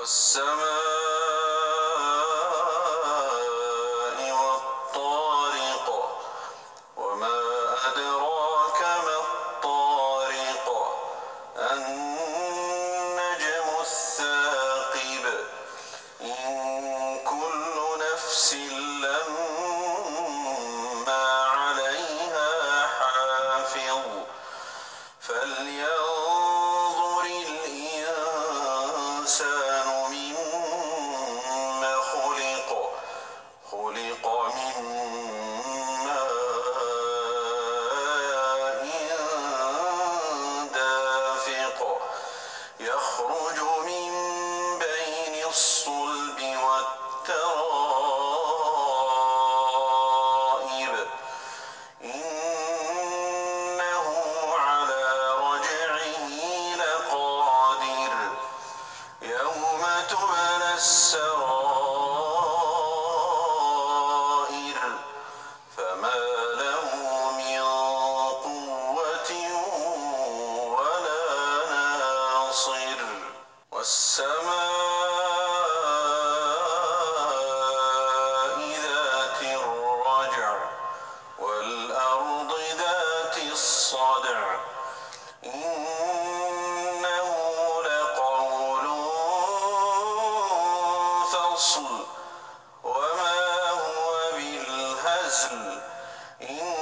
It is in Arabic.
والسماء السماء ذات الرجع والأرض ذات الصدع. إنه لقول فصل. وما هو بالهزل. إن